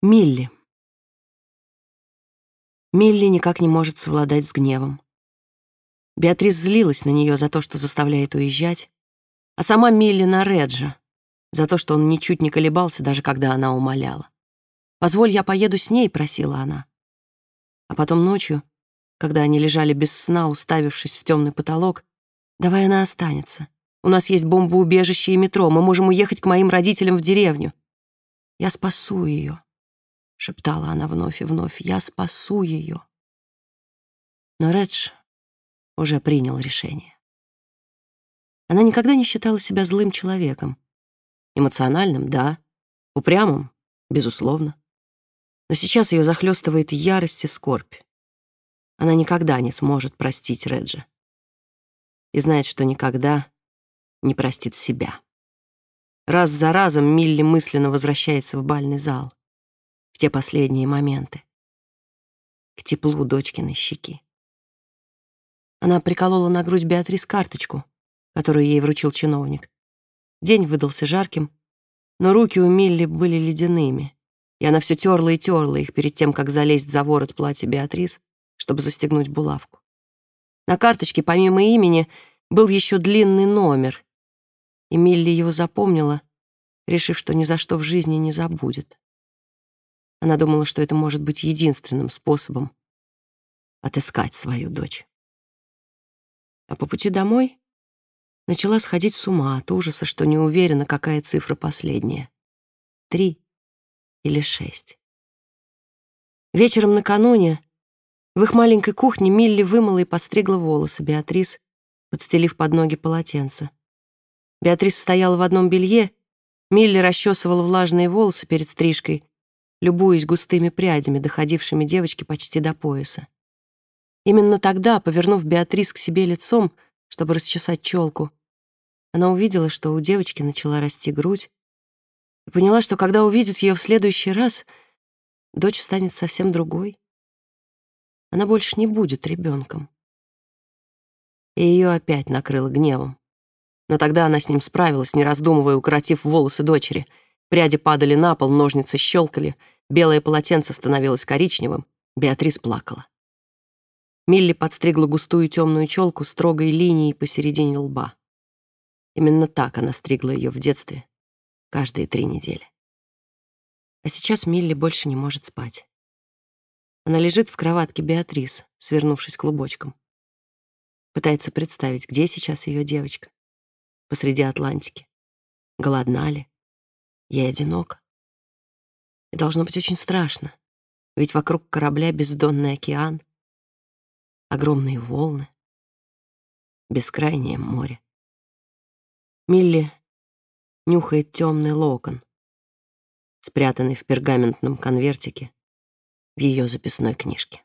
Милли. Милли никак не может совладать с гневом. Беатрис злилась на нее за то, что заставляет уезжать, а сама Милли на Реджа за то, что он ничуть не колебался, даже когда она умоляла. «Позволь, я поеду с ней», — просила она. А потом ночью, когда они лежали без сна, уставившись в темный потолок, «Давай она останется. У нас есть бомбоубежище и метро, мы можем уехать к моим родителям в деревню. Я спасу ее шептала она вновь и вновь. «Я спасу ее». Но Редж уже принял решение. Она никогда не считала себя злым человеком. Эмоциональным — да, упрямым — безусловно. Но сейчас ее захлестывает ярость и скорбь. Она никогда не сможет простить Реджа. И знает, что никогда не простит себя. Раз за разом Милли мысленно возвращается в бальный зал те последние моменты, к теплу дочкиной щеки. Она приколола на грудь Беатрис карточку, которую ей вручил чиновник. День выдался жарким, но руки у Милли были ледяными, и она все терла и терла их перед тем, как залезть за ворот платья Беатрис, чтобы застегнуть булавку. На карточке, помимо имени, был еще длинный номер, и Милли его запомнила, решив, что ни за что в жизни не забудет. Она думала, что это может быть единственным способом отыскать свою дочь. А по пути домой начала сходить с ума от ужаса, что не уверена, какая цифра последняя. Три или шесть. Вечером накануне в их маленькой кухне Милли вымыла и постригла волосы Беатрис, подстелив под ноги полотенце. Беатрис стояла в одном белье, Милли расчесывала влажные волосы перед стрижкой, любуясь густыми прядями, доходившими девочке почти до пояса. Именно тогда, повернув Беатрис к себе лицом, чтобы расчесать челку, она увидела, что у девочки начала расти грудь, и поняла, что когда увидит ее в следующий раз, дочь станет совсем другой. Она больше не будет ребенком. И ее опять накрыло гневом. Но тогда она с ним справилась, не раздумывая, укоротив волосы дочери — Пряди падали на пол, ножницы щелкали, белое полотенце становилось коричневым. Беатрис плакала. Милли подстригла густую темную челку строгой линией посередине лба. Именно так она стригла ее в детстве, каждые три недели. А сейчас Милли больше не может спать. Она лежит в кроватке Беатрис, свернувшись клубочком. Пытается представить, где сейчас ее девочка. Посреди Атлантики. Голодна ли? Я одинока. И должно быть очень страшно, ведь вокруг корабля бездонный океан, огромные волны, бескрайнее море. Милли нюхает темный локон, спрятанный в пергаментном конвертике в ее записной книжке.